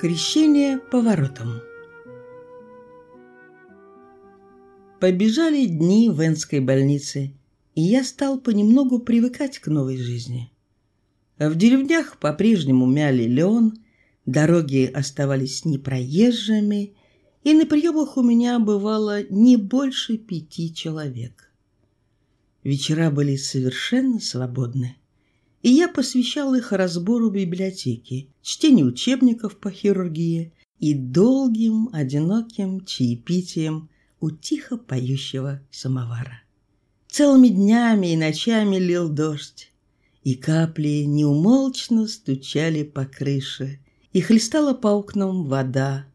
Крещение поворотом. Побежали дни в Энской больнице, и я стал понемногу привыкать к новой жизни. В деревнях по-прежнему мяли лен, дороги оставались непроезжими, и на приемах у меня бывало не больше пяти человек. Вечера были совершенно свободны и я посвящал их разбору библиотеки, чтению учебников по хирургии и долгим, одиноким чаепитием у тихо поющего самовара. Целыми днями и ночами лил дождь, и капли неумолчно стучали по крыше, и хлестала по окнам вода,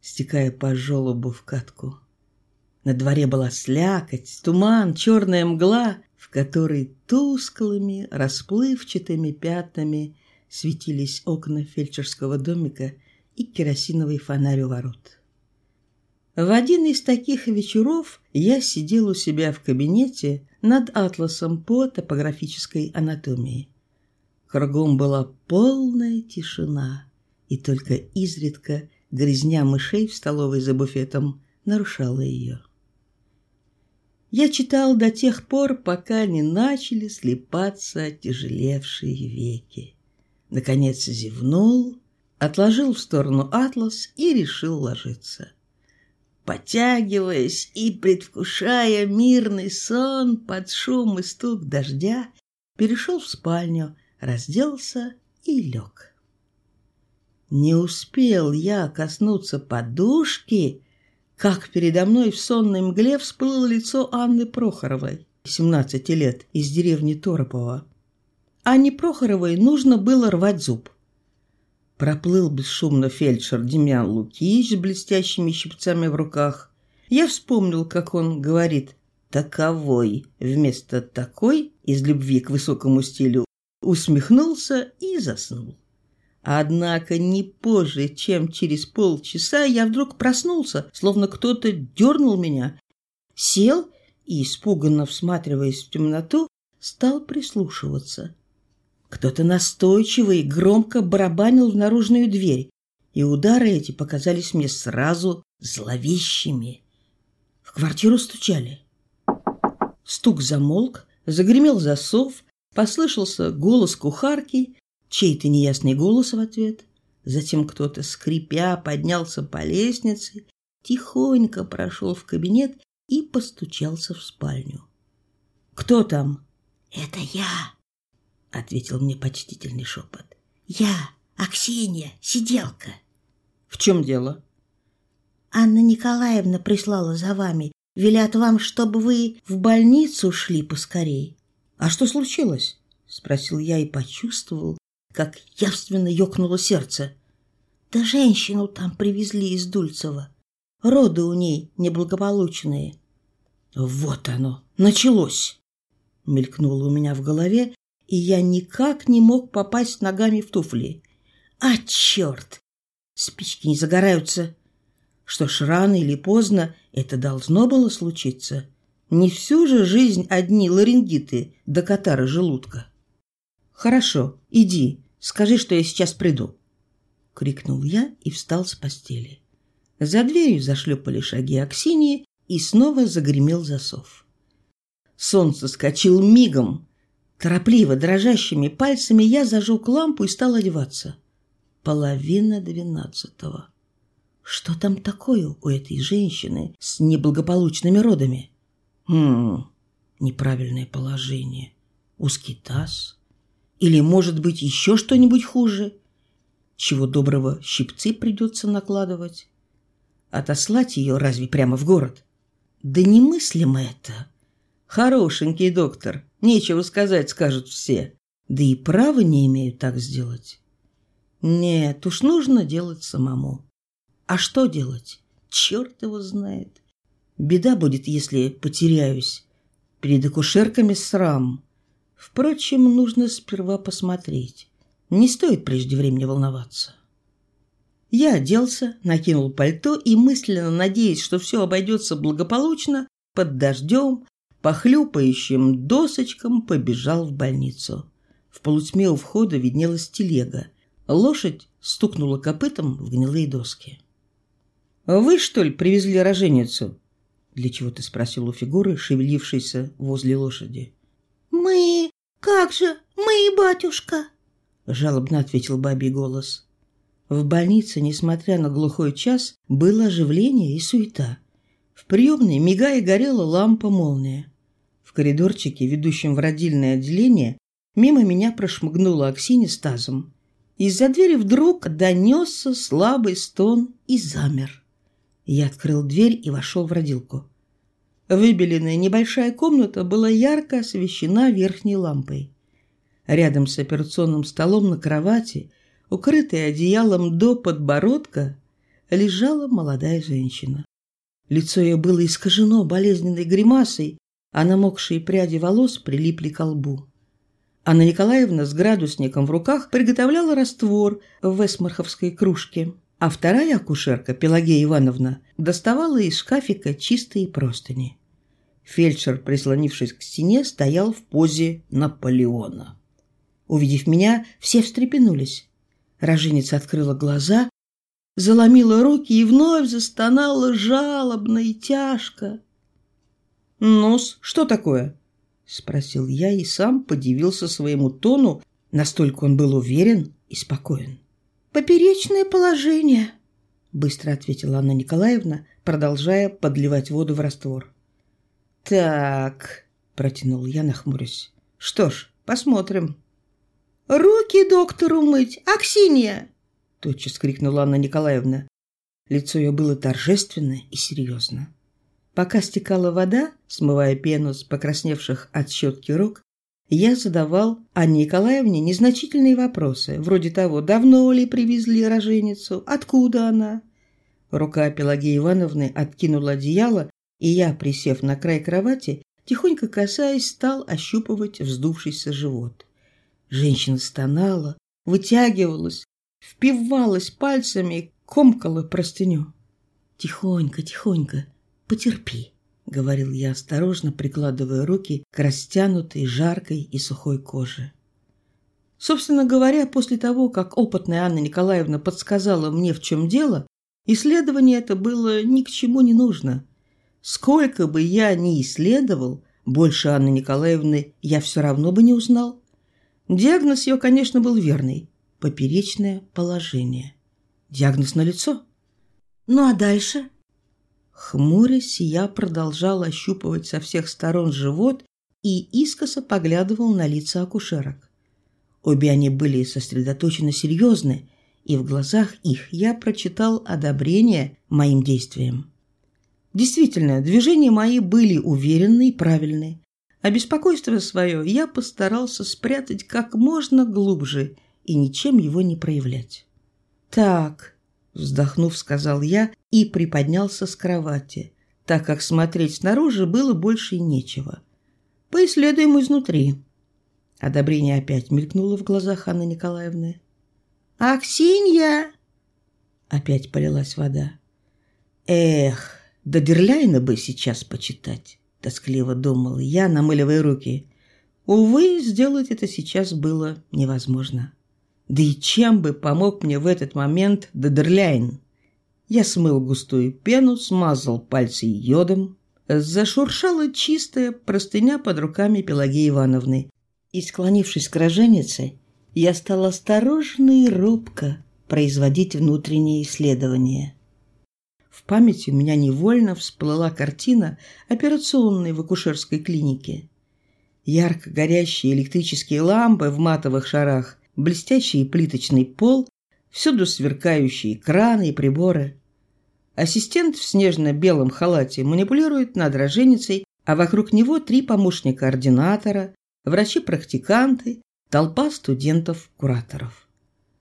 стекая по желобу в катку. На дворе была слякоть, туман, черная мгла, которой тусклыми, расплывчатыми пятнами светились окна фельдшерского домика и керосиновый фонарь у ворот. В один из таких вечеров я сидел у себя в кабинете над атласом по топографической анатомии. Кругом была полная тишина, и только изредка грязня мышей в столовой за буфетом нарушала ее. Я читал до тех пор, пока не начали слепаться тяжелевшие веки. Наконец зевнул, отложил в сторону атлас и решил ложиться. Потягиваясь и предвкушая мирный сон под шум и стук дождя, перешел в спальню, разделся и лег. Не успел я коснуться подушки, как передо мной в сонной мгле всплыло лицо Анны Прохоровой, 17 лет, из деревни Торопова. Анне Прохоровой нужно было рвать зуб. Проплыл бесшумно фельдшер Демьян Лукич с блестящими щипцами в руках. Я вспомнил, как он говорит «таковой» вместо «такой» из любви к высокому стилю, усмехнулся и заснул. Однако не позже, чем через полчаса, я вдруг проснулся, словно кто-то дернул меня, сел и, испуганно всматриваясь в темноту, стал прислушиваться. Кто-то настойчивый громко барабанил в наружную дверь, и удары эти показались мне сразу зловещими. В квартиру стучали. Стук замолк, загремел засов, послышался голос кухарки, Чей-то неясный голос в ответ. Затем кто-то, скрипя, поднялся по лестнице, тихонько прошел в кабинет и постучался в спальню. «Кто там?» «Это я», — ответил мне почтительный шепот. «Я, Аксинья, сиделка». «В чем дело?» «Анна Николаевна прислала за вами. Велят вам, чтобы вы в больницу шли поскорей». «А что случилось?» — спросил я и почувствовал, как явственно ёкнуло сердце. Да женщину там привезли из Дульцева. Роды у ней неблагополучные. Вот оно, началось! Мелькнуло у меня в голове, и я никак не мог попасть ногами в туфли. А черт! Спички не загораются. Что ж, рано или поздно это должно было случиться. Не всю же жизнь одни ларингиты до катара желудка. Хорошо, иди, Скажи, что я сейчас приду!» — крикнул я и встал с постели. За дверью зашлепали шаги Аксинии, и снова загремел засов. Солнце скочил мигом. Торопливо, дрожащими пальцами я зажег лампу и стал одеваться. Половина двенадцатого. Что там такое у этой женщины с неблагополучными родами? Хм, неправильное положение. Узкий таз, или, может быть, еще что-нибудь хуже? Чего доброго, щипцы придется накладывать. Отослать ее разве прямо в город? Да немыслимо это. Хорошенький доктор, нечего сказать, скажут все. Да и права не имею так сделать. Нет, уж нужно делать самому. А что делать? Черт его знает. Беда будет, если потеряюсь. Перед акушерками срам. Впрочем, нужно сперва посмотреть. Не стоит прежде времени волноваться. Я оделся, накинул пальто и, мысленно надеясь, что все обойдется благополучно, под дождем, по хлюпающим досочкам побежал в больницу. В полутьме у входа виднелась телега. Лошадь стукнула копытом в гнилые доски. «Вы, что ли, привезли роженицу?» Для чего ты спросил у фигуры, шевелившейся возле лошади. «Мы... Как же? Мы, батюшка!» Жалобно ответил бабий голос. В больнице, несмотря на глухой час, было оживление и суета. В приемной, мигая, горела лампа-молния. В коридорчике, ведущем в родильное отделение, мимо меня прошмыгнула Аксинья с тазом. Из-за двери вдруг донесся слабый стон и замер. Я открыл дверь и вошел в родилку. Выбеленная небольшая комната была ярко освещена верхней лампой. Рядом с операционным столом на кровати, укрытая одеялом до подбородка, лежала молодая женщина. Лицо ее было искажено болезненной гримасой, а намокшие пряди волос прилипли к лбу. Анна Николаевна с градусником в руках приготовляла раствор в эсмарховской кружке а вторая акушерка, Пелагея Ивановна, доставала из шкафика чистые простыни. Фельдшер, прислонившись к стене, стоял в позе Наполеона. Увидев меня, все встрепенулись. Роженица открыла глаза, заломила руки и вновь застонала жалобно и тяжко. «Ну-с, что такое?» — спросил я и сам подивился своему тону, настолько он был уверен и спокоен. «Поперечное положение», — быстро ответила Анна Николаевна, продолжая подливать воду в раствор. «Так», — протянул я, нахмурясь. «Что ж, посмотрим». «Руки доктору мыть! Аксинья!» — тотчас крикнула Анна Николаевна. Лицо ее было торжественно и серьезно. Пока стекала вода, смывая пену с покрасневших от щетки рук, я задавал Анне Николаевне незначительные вопросы, вроде того, давно ли привезли роженицу, откуда она. Рука Пелагеи Ивановны откинула одеяло, и я, присев на край кровати, тихонько касаясь, стал ощупывать вздувшийся живот. Женщина стонала, вытягивалась, впивалась пальцами, комкала простыню. «Тихонько, тихонько, потерпи», — говорил я осторожно, прикладывая руки к растянутой, жаркой и сухой коже. Собственно говоря, после того, как опытная Анна Николаевна подсказала мне, в чем дело, исследование это было ни к чему не нужно. Сколько бы я ни исследовал, больше Анны Николаевны я все равно бы не узнал. Диагноз ее, конечно, был верный – поперечное положение. Диагноз налицо. Ну а дальше? Хмурясь, я продолжал ощупывать со всех сторон живот и искоса поглядывал на лица акушерок. Обе они были сосредоточенно серьезны, и в глазах их я прочитал одобрение моим действиям. Действительно, движения мои были уверенные и правильные, а беспокойство свое я постарался спрятать как можно глубже и ничем его не проявлять. «Так», Вздохнув, сказал я и приподнялся с кровати, так как смотреть снаружи было больше нечего. Поисследуем изнутри. Одобрение опять мелькнуло в глазах Анны Николаевны. «Аксинья!» Опять полилась вода. «Эх, да Дерляйна бы сейчас почитать!» Тоскливо думал я, намыливая руки. Увы, сделать это сейчас было невозможно. Да и чем бы помог мне в этот момент Дедерляйн? Я смыл густую пену, смазал пальцы йодом. Зашуршала чистая простыня под руками Пелагеи Ивановны. И, склонившись к роженице, я стал осторожно и робко производить внутренние исследования. В памяти у меня невольно всплыла картина операционной в акушерской клинике. Ярко горящие электрические лампы в матовых шарах – блестящий плиточный пол, всюду сверкающие краны и приборы. Ассистент в снежно-белом халате манипулирует над роженицей, а вокруг него три помощника ординатора, врачи-практиканты, толпа студентов-кураторов.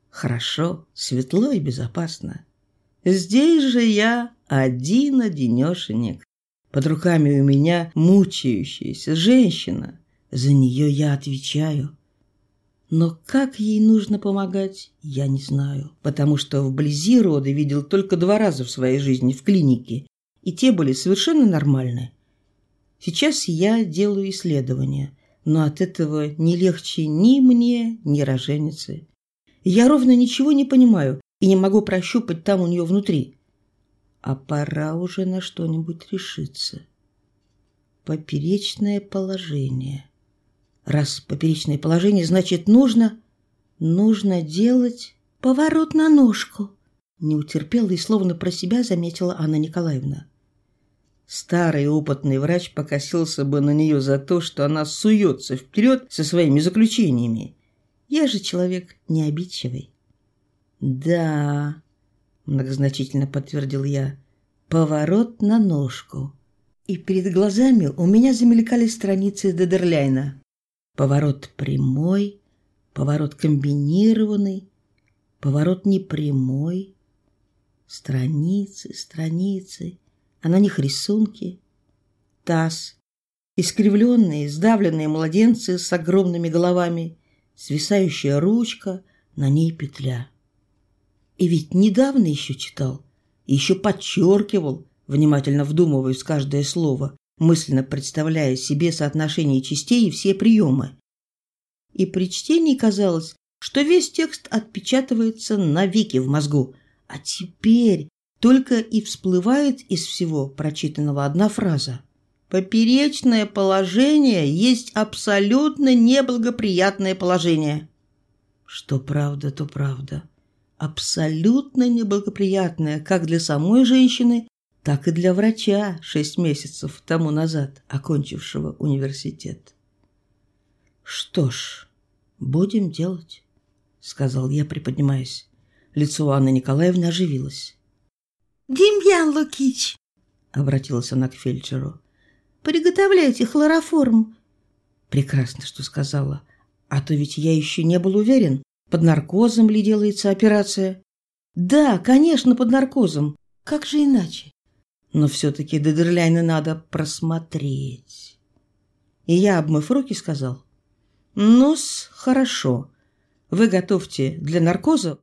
Хорошо, светло и безопасно. Здесь же я один-одинешенек. Под руками у меня мучающаяся женщина. За нее я отвечаю. Но как ей нужно помогать, я не знаю, потому что вблизи роды видел только два раза в своей жизни в клинике, и те были совершенно нормальны. Сейчас я делаю исследования, но от этого не легче ни мне, ни роженице. Я ровно ничего не понимаю и не могу прощупать там у нее внутри. А пора уже на что-нибудь решиться. Поперечное положение. Раз поперечное положение, значит, нужно... Нужно делать поворот на ножку. Не утерпела и словно про себя заметила Анна Николаевна. Старый опытный врач покосился бы на нее за то, что она суется вперед со своими заключениями. Я же человек необидчивый. «Да», — многозначительно подтвердил я, — «поворот на ножку». И перед глазами у меня замелькали страницы Дедерляйна. Поворот прямой, поворот комбинированный, поворот непрямой. Страницы, страницы, а на них рисунки. Таз, искривленные, сдавленные младенцы с огромными головами, свисающая ручка, на ней петля. И ведь недавно еще читал, еще подчеркивал, внимательно вдумываясь каждое слово, мысленно представляя себе соотношение частей и все приемы. И при чтении казалось, что весь текст отпечатывается навеки в мозгу, а теперь только и всплывает из всего прочитанного одна фраза. Поперечное положение есть абсолютно неблагоприятное положение. Что правда, то правда. Абсолютно неблагоприятное как для самой женщины, так и для врача шесть месяцев тому назад, окончившего университет. «Что ж, будем делать», — сказал я, приподнимаясь. Лицо Анны Николаевны оживилось. «Демьян Лукич!» — обратилась она к фельдшеру. «Приготовляйте хлороформ». Прекрасно, что сказала. А то ведь я еще не был уверен, под наркозом ли делается операция. Да, конечно, под наркозом. Как же иначе? Но все-таки Дедерляйна надо просмотреть. И я, обмыв руки, сказал, «Ну-с, хорошо. Вы готовьте для наркоза,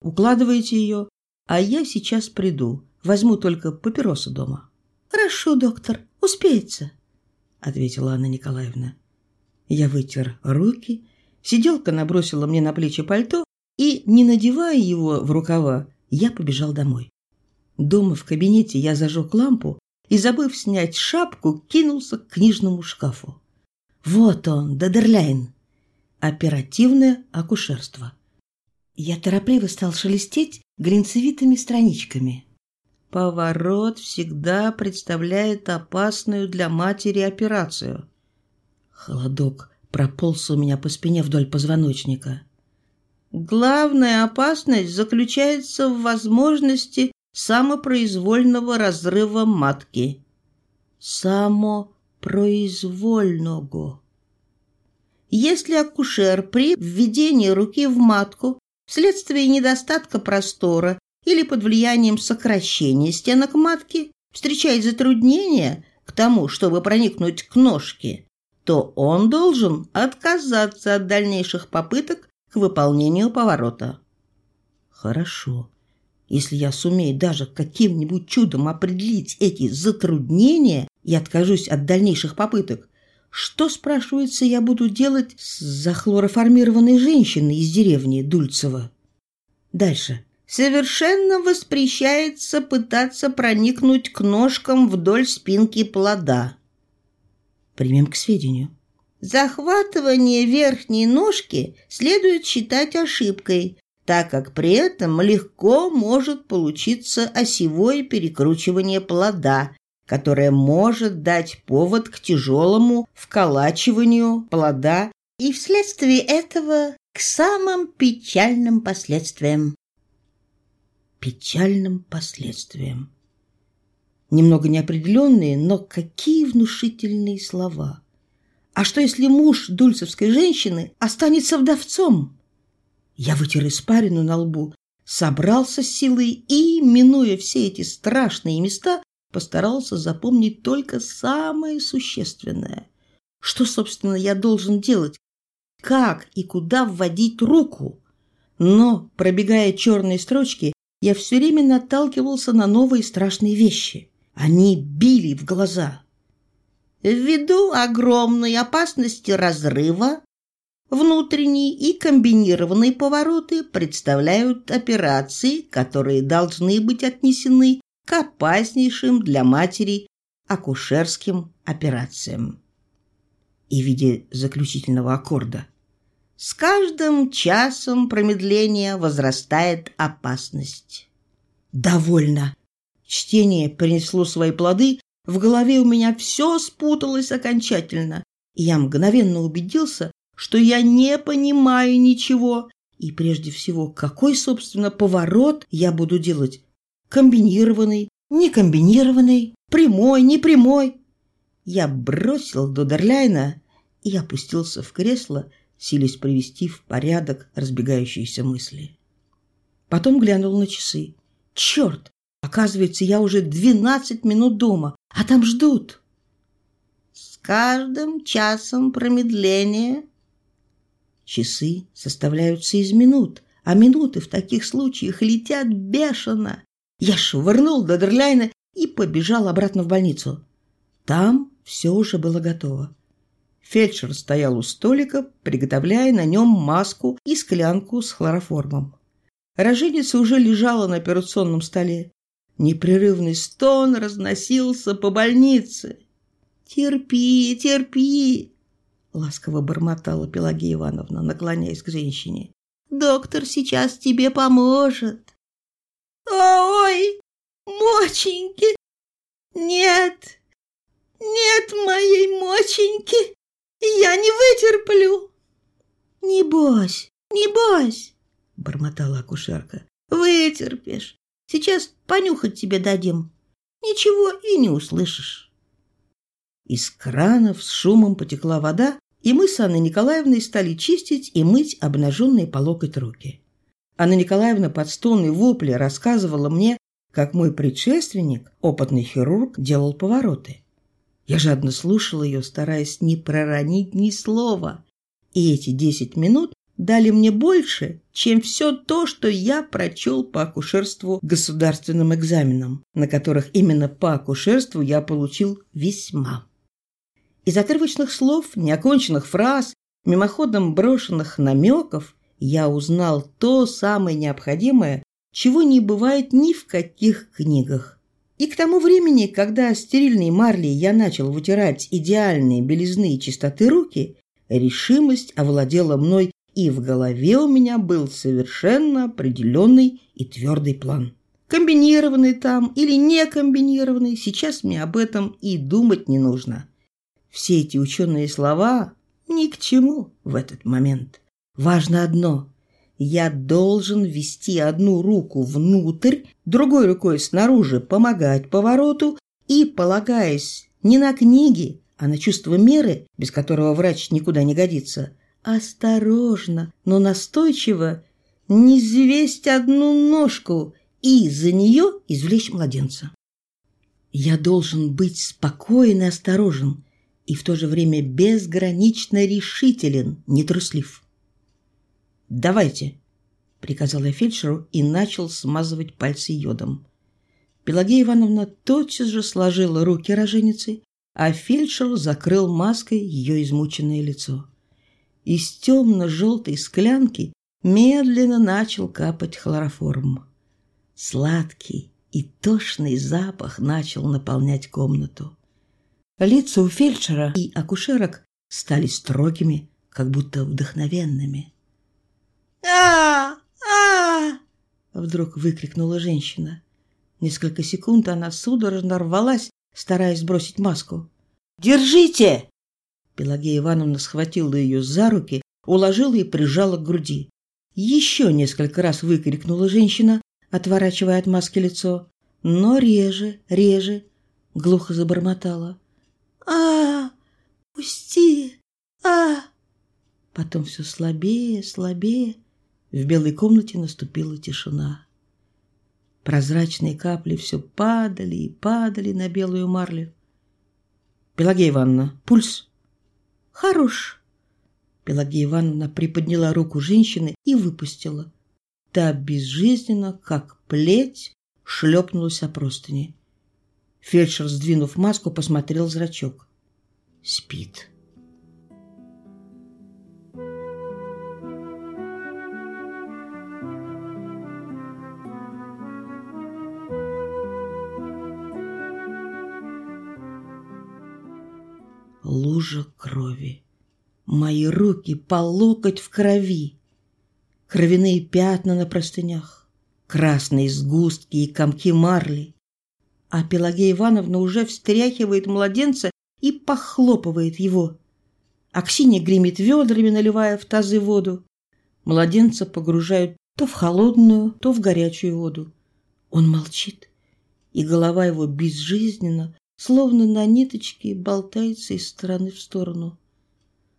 укладываете ее, а я сейчас приду, возьму только папиросы дома». «Хорошо, доктор, успеется», — ответила Анна Николаевна. Я вытер руки, сиделка набросила мне на плечи пальто, и, не надевая его в рукава, я побежал домой. Дома в кабинете я зажег лампу и, забыв снять шапку, кинулся к книжному шкафу. Вот он, Дадерляйн. Оперативное акушерство. Я торопливо стал шелестеть глинцевитыми страничками. Поворот всегда представляет опасную для матери операцию. Холодок прополз у меня по спине вдоль позвоночника. Главная опасность заключается в возможности самопроизвольного разрыва матки. Самопроизвольного. Если акушер при введении руки в матку вследствие недостатка простора или под влиянием сокращения стенок матки встречает затруднения к тому, чтобы проникнуть к ножке, то он должен отказаться от дальнейших попыток к выполнению поворота. Хорошо. Если я сумею даже каким-нибудь чудом определить эти затруднения и откажусь от дальнейших попыток, что, спрашивается, я буду делать с захлороформированной женщиной из деревни Дульцева? Дальше. Совершенно воспрещается пытаться проникнуть к ножкам вдоль спинки плода. Примем к сведению. Захватывание верхней ножки следует считать ошибкой, так как при этом легко может получиться осевое перекручивание плода, которое может дать повод к тяжелому вколачиванию плода и вследствие этого к самым печальным последствиям. Печальным последствиям. Немного неопределенные, но какие внушительные слова. А что, если муж дульцевской женщины останется вдовцом? Я вытер испарину на лбу, собрался с силой и, минуя все эти страшные места, постарался запомнить только самое существенное. Что, собственно, я должен делать? Как и куда вводить руку? Но, пробегая черные строчки, я все время наталкивался на новые страшные вещи. Они били в глаза. Ввиду огромной опасности разрыва Внутренние и комбинированные повороты представляют операции, которые должны быть отнесены к опаснейшим для матери акушерским операциям. И в виде заключительного аккорда. С каждым часом промедления возрастает опасность. Довольно. Чтение принесло свои плоды, в голове у меня все спуталось окончательно, и я мгновенно убедился, что я не понимаю ничего. И прежде всего, какой, собственно, поворот я буду делать? Комбинированный, некомбинированный, прямой, непрямой? Я бросил Додерляйна и опустился в кресло, силясь привести в порядок разбегающиеся мысли. Потом глянул на часы. Черт! Оказывается, я уже двенадцать минут дома, а там ждут. С каждым часом промедления Часы составляются из минут, а минуты в таких случаях летят бешено. Я швырнул Додерляйна и побежал обратно в больницу. Там все уже было готово. Фельдшер стоял у столика, приготовляя на нем маску и склянку с хлороформом. Роженица уже лежала на операционном столе. Непрерывный стон разносился по больнице. «Терпи, терпи!» Ласково бормотала Пелагея Ивановна, наклоняясь к женщине. Доктор сейчас тебе поможет. Ой, моченьки! Нет, нет моей моченьки! Я не вытерплю! Не бойся, не бойся, бормотала акушерка. Вытерпишь. Сейчас понюхать тебе дадим. Ничего и не услышишь. Из кранов с шумом потекла вода, и мы с Анной Николаевной стали чистить и мыть обнаженные по локоть руки. Анна Николаевна под стон и вопли рассказывала мне, как мой предшественник, опытный хирург, делал повороты. Я жадно слушала ее, стараясь не проронить ни слова. И эти десять минут дали мне больше, чем все то, что я прочел по акушерству государственным экзаменам, на которых именно по акушерству я получил весьма. Из отрывочных слов, неоконченных фраз, мимоходом брошенных намеков я узнал то самое необходимое, чего не бывает ни в каких книгах. И к тому времени, когда стерильной марлей я начал вытирать идеальные белизны и чистоты руки, решимость овладела мной, и в голове у меня был совершенно определенный и твердый план. Комбинированный там или не комбинированный, сейчас мне об этом и думать не нужно. Все эти ученые слова ни к чему в этот момент. Важно одно – я должен ввести одну руку внутрь, другой рукой снаружи помогать повороту и, полагаясь не на книги, а на чувство меры, без которого врач никуда не годится, осторожно, но настойчиво не звесть одну ножку и за нее извлечь младенца. Я должен быть спокоен и осторожен, и в то же время безгранично решителен, нетруслив. «Давайте», — приказал я фельдшеру и начал смазывать пальцы йодом. Пелагея Ивановна тотчас же сложила руки роженицы, а фельдшер закрыл маской ее измученное лицо. Из темно-желтой склянки медленно начал капать хлороформ. Сладкий и тошный запах начал наполнять комнату. Лица у фельдшера и акушерок стали строгими, как будто вдохновенными. а а Вдруг выкрикнула женщина. Несколько секунд она судорожно рвалась, стараясь сбросить маску. «Держите!» Пелагея Ивановна схватила ее за руки, уложила и прижала к груди. Еще несколько раз выкрикнула женщина, отворачивая от маски лицо. Но реже, реже, глухо забормотала а Пусти! а Потом все слабее, слабее. В белой комнате наступила тишина. Прозрачные капли все падали и падали на белую марлю. «Пелагея Ивановна, пульс?» «Хорош». Пелагея Ивановна приподняла руку женщины и выпустила. Та безжизненно, как плеть, шлепнулась о простыни. Фельдшер, сдвинув маску, посмотрел зрачок. Спит. Лужа крови. Мои руки по локоть в крови. Кровяные пятна на простынях. Красные сгустки и комки марли. А Пелагея Ивановна уже встряхивает младенца и похлопывает его. Аксинья гремит ведрами, наливая в тазы воду. Младенца погружают то в холодную, то в горячую воду. Он молчит, и голова его безжизненно, словно на ниточке, болтается из стороны в сторону.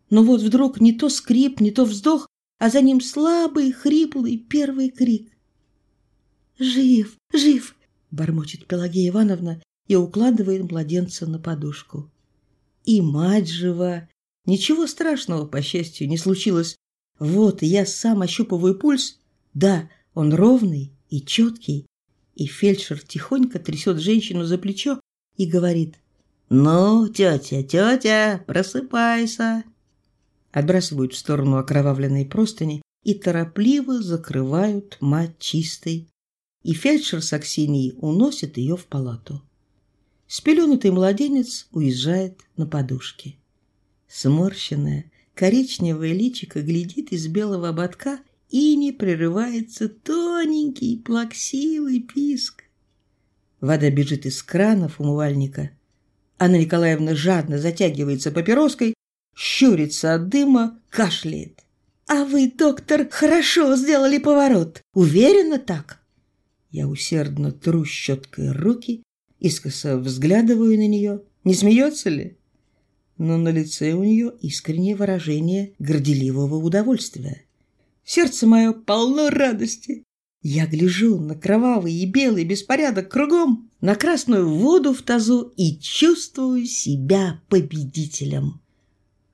Но вот вдруг не то скрип, не то вздох, а за ним слабый, хриплый первый крик. «Жив, жив!» — бормочет Пелагея Ивановна и укладывает младенца на подушку. И мать жива. Ничего страшного, по счастью, не случилось. Вот я сам ощупываю пульс. Да, он ровный и четкий. И фельдшер тихонько трясет женщину за плечо и говорит «Ну, тетя, тетя, просыпайся!» Отбрасывают в сторону окровавленные простыни и торопливо закрывают мать чистой. И фельдшер с Аксиньей уносит ее в палату. Спеленутый младенец уезжает на подушке. Сморщенная, коричневое личико глядит из белого ободка и не прерывается тоненький плаксивый писк. Вода бежит из кранов умывальника. Анна Николаевна жадно затягивается папироской, щурится от дыма, кашляет. «А вы, доктор, хорошо сделали поворот. Уверенно так?» Я усердно тру щеткой руки, искоса взглядываю на нее. Не смеется ли? Но на лице у нее искреннее выражение горделивого удовольствия. Сердце мое полно радости. Я гляжу на кровавый и белый беспорядок кругом, на красную воду в тазу и чувствую себя победителем.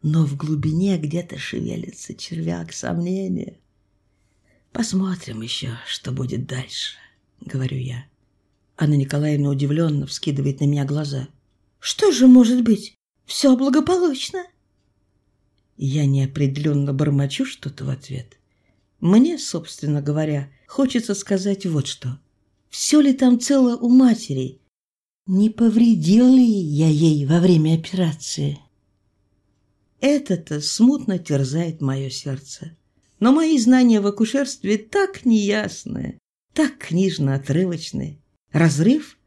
Но в глубине где-то шевелится червяк сомнения. «Посмотрим еще, что будет дальше», — говорю я. Анна Николаевна удивленно вскидывает на меня глаза. «Что же может быть? Все благополучно!» Я неопределенно бормочу что-то в ответ. Мне, собственно говоря, хочется сказать вот что. Все ли там цело у матери? Не повредил ли я ей во время операции? Это-то смутно терзает мое сердце. Но мои знания в акушерстве так неясные, так книжно-отрывочные. Разрыв?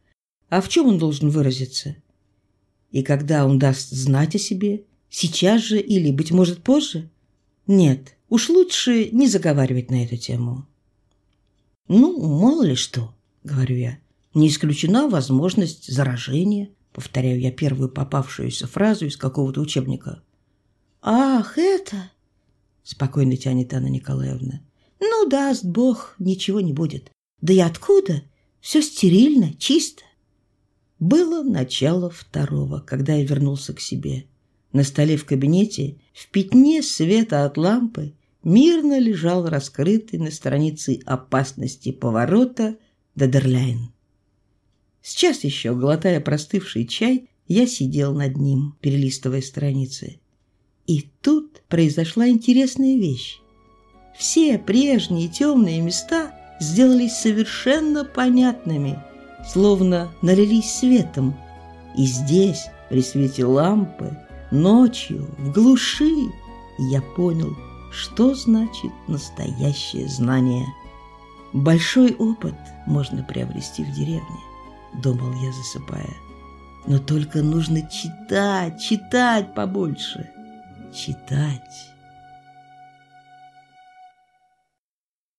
А в чем он должен выразиться? И когда он даст знать о себе? Сейчас же или, быть может, позже? Нет, Уж лучше не заговаривать на эту тему. «Ну, мало ли что», — говорю я. «Не исключена возможность заражения», — повторяю я первую попавшуюся фразу из какого-то учебника. «Ах, это...» — спокойно тянет Анна Николаевна. «Ну, даст Бог, ничего не будет. Да и откуда? Все стерильно, чисто». Было начало второго, когда я вернулся к себе. На столе в кабинете, в пятне света от лампы, мирно лежал раскрытый на странице опасности поворота Дадерляйн. Сейчас еще, глотая простывший чай, я сидел над ним, перелистывая страницы. И тут произошла интересная вещь. Все прежние темные места сделались совершенно понятными, словно налились светом. И здесь, при свете лампы, ночью, в глуши, я понял, что значит настоящее знание. Большой опыт можно приобрести в деревне, думал я, засыпая. Но только нужно читать, читать побольше. Читать